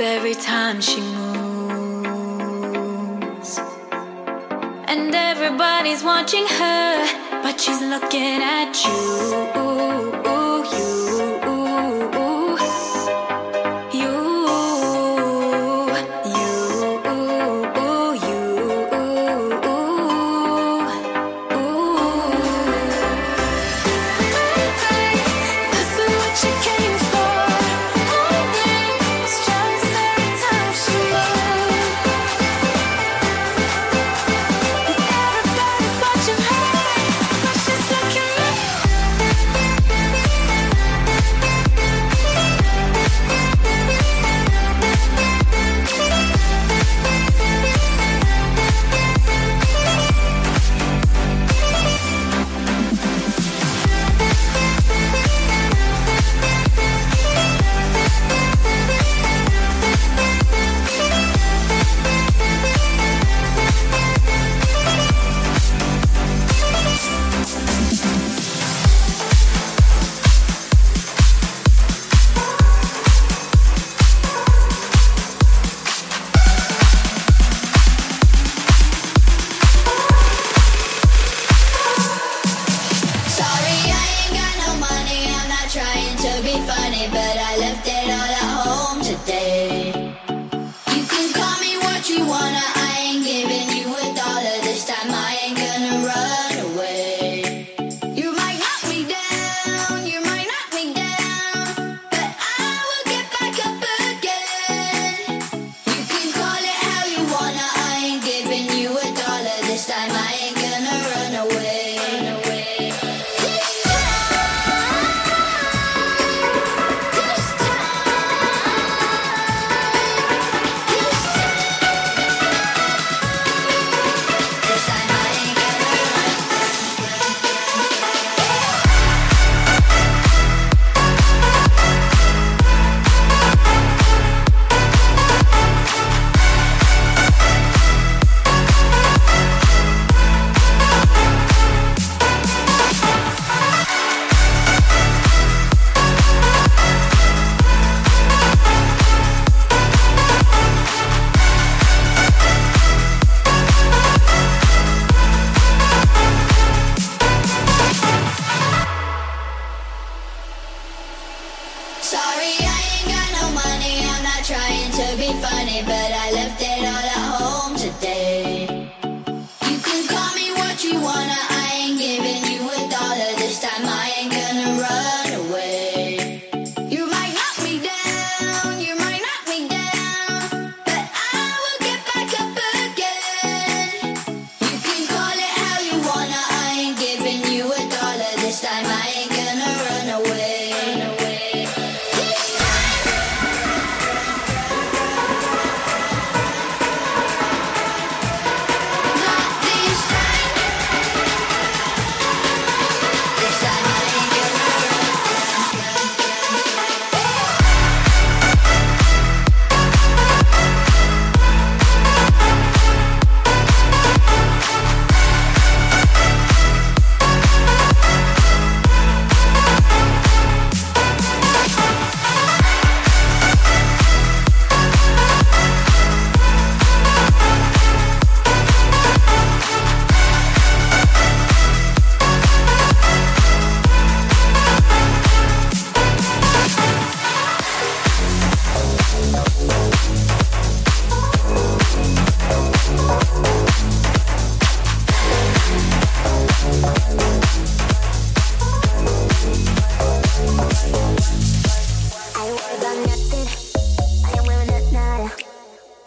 every time she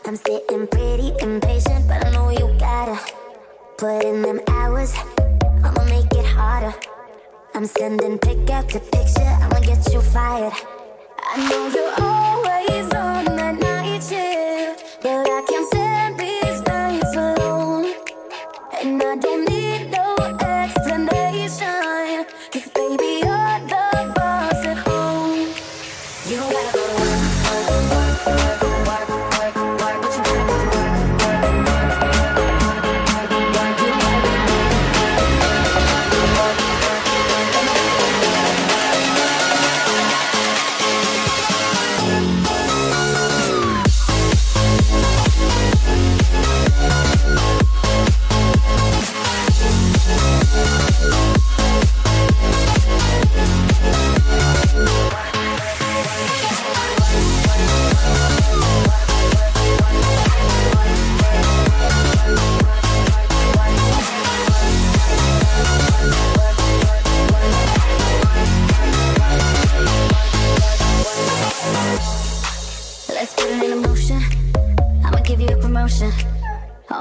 I'm sitting pretty impatient, but I know you gotta put in them hours. I'ma make it harder. I'm sending pick up the picture, I'ma get you fired. I know you're always on the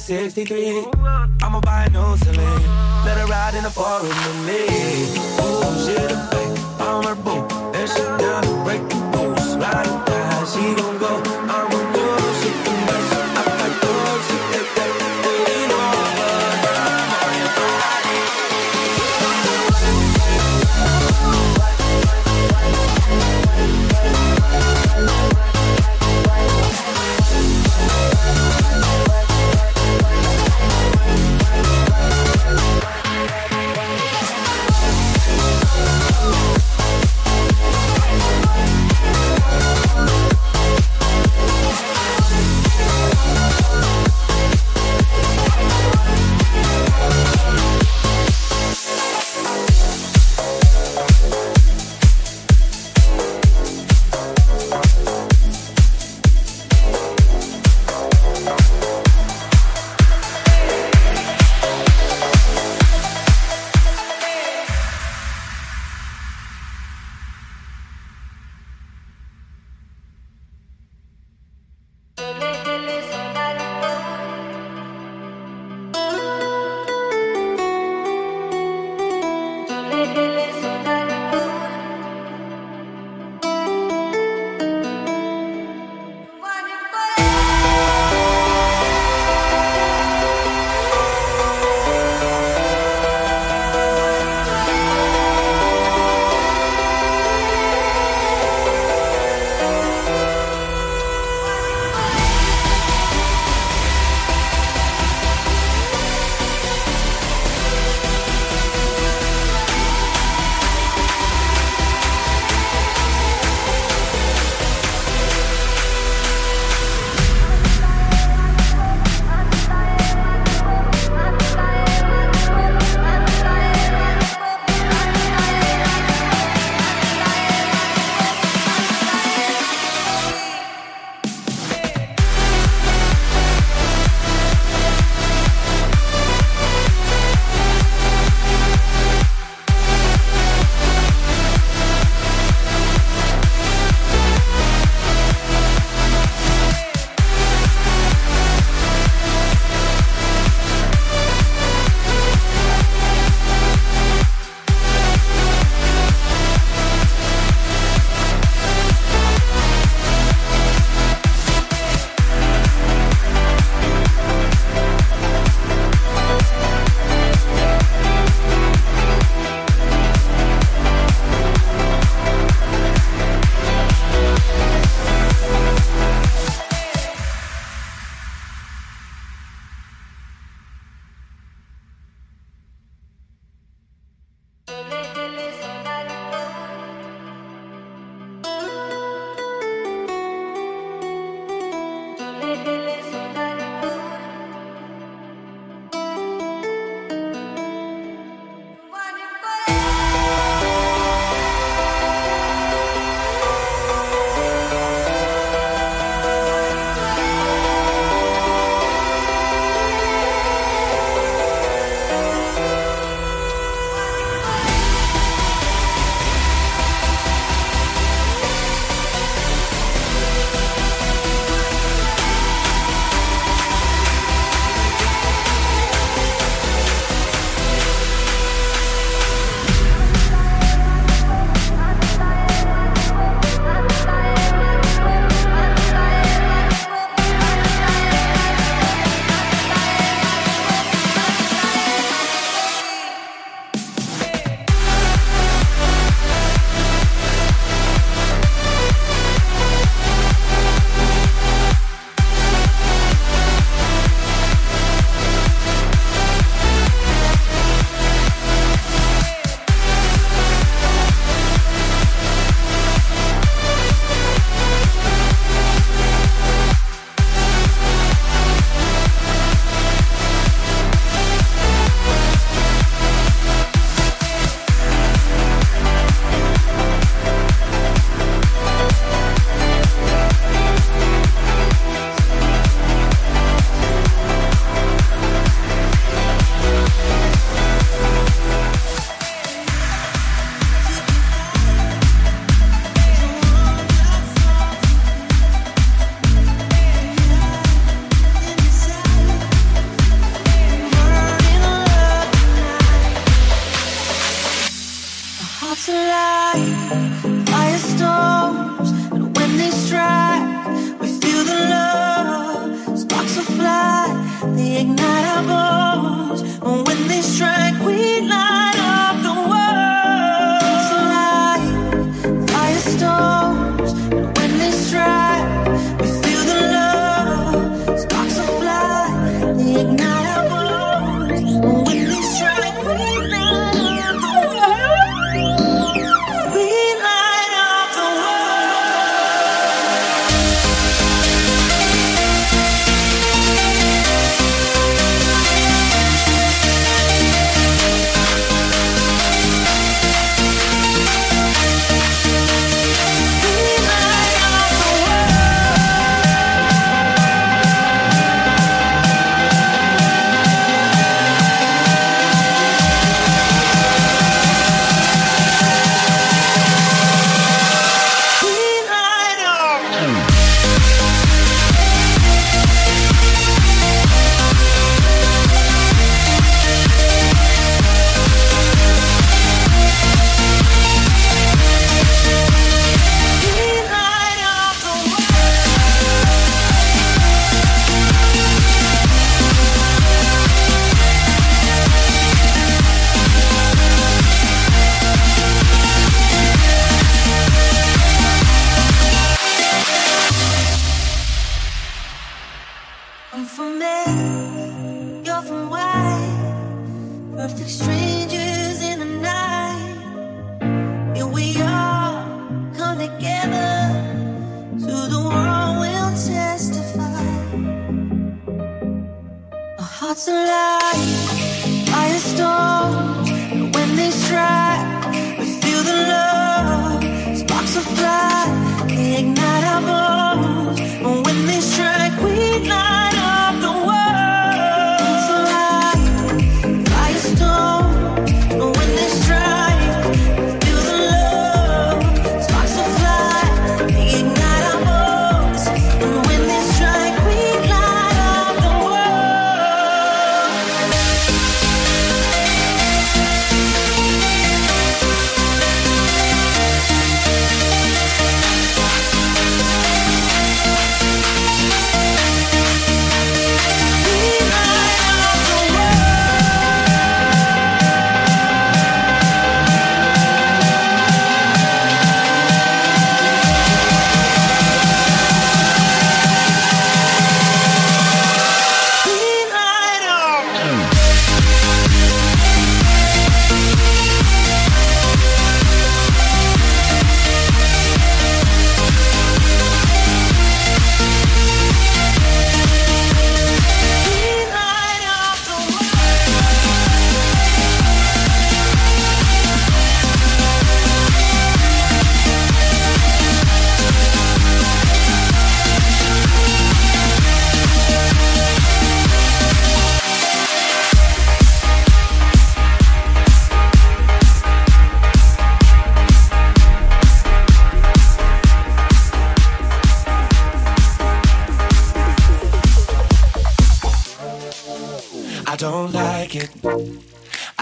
63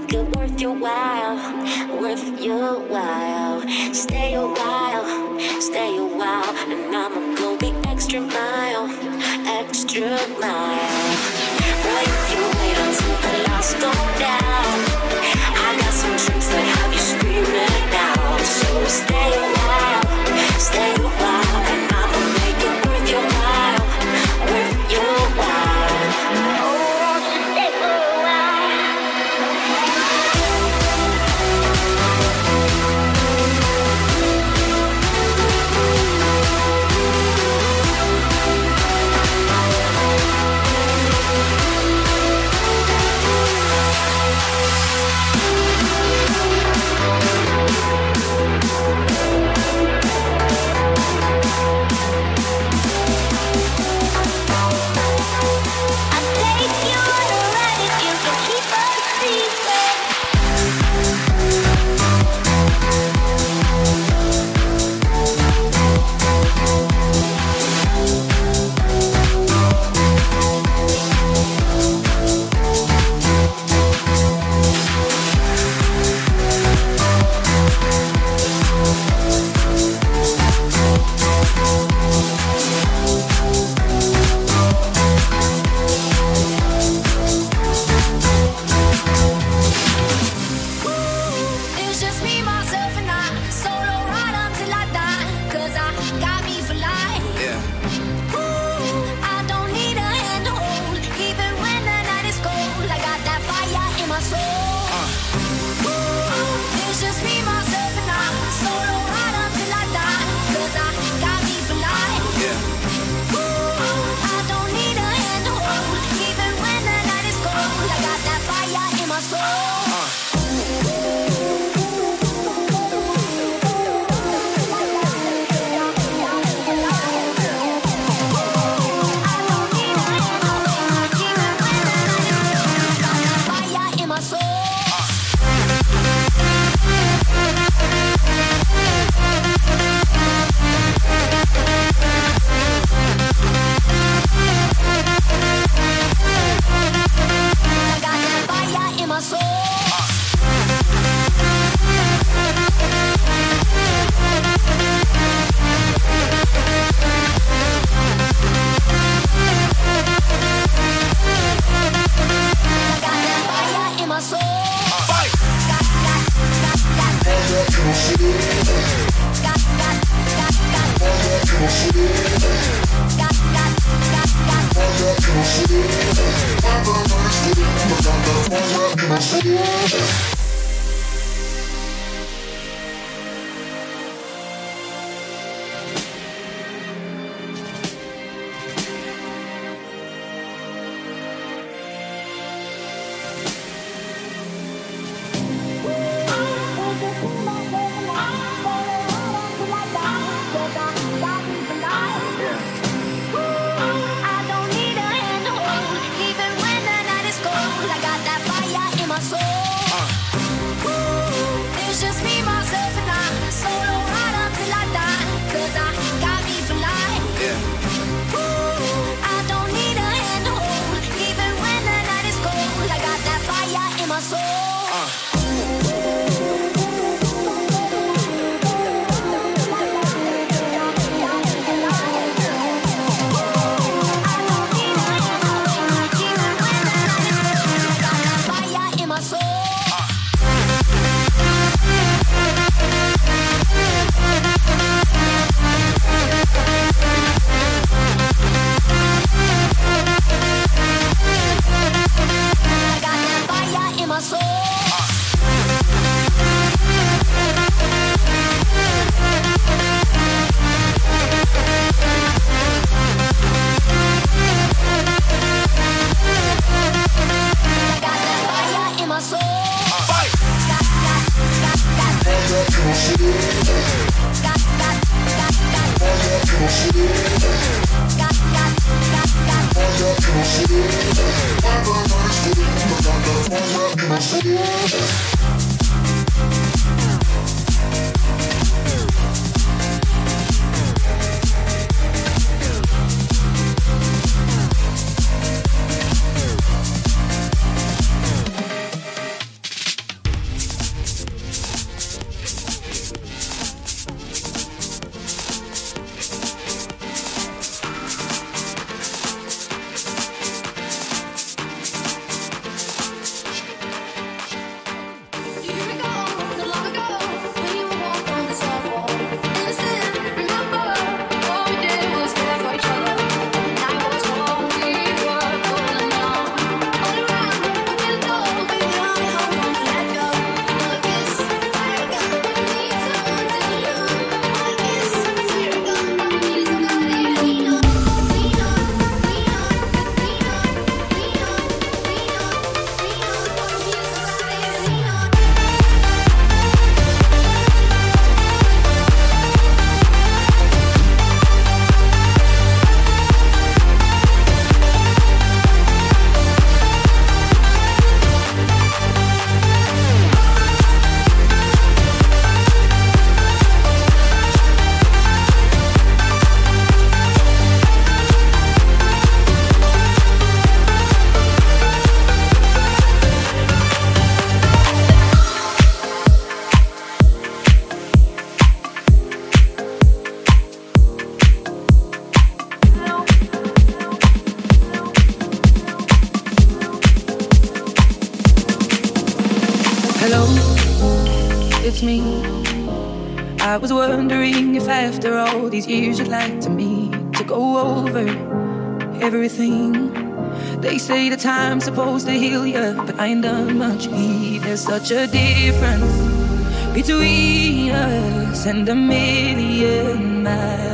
make it worth your while, worth your while. Stay a while, stay a while, and I'ma go the extra mile, extra mile. Boy, you wait until the lights go down. Yeah. Time's supposed to heal you, but I ain't done much. There's such a difference between us and a million miles.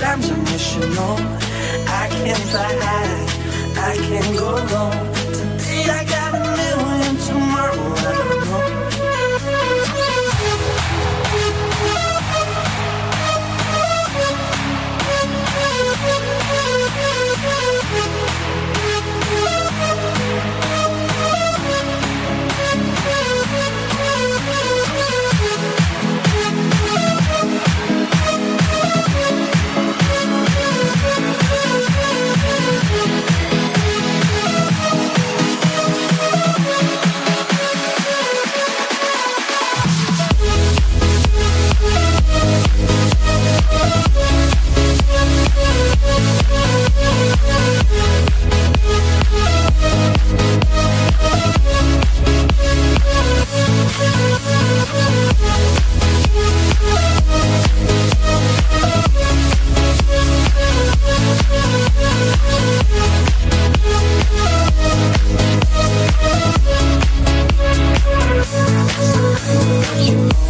Sometimes I'm missional. I can fly high. I can go low. you.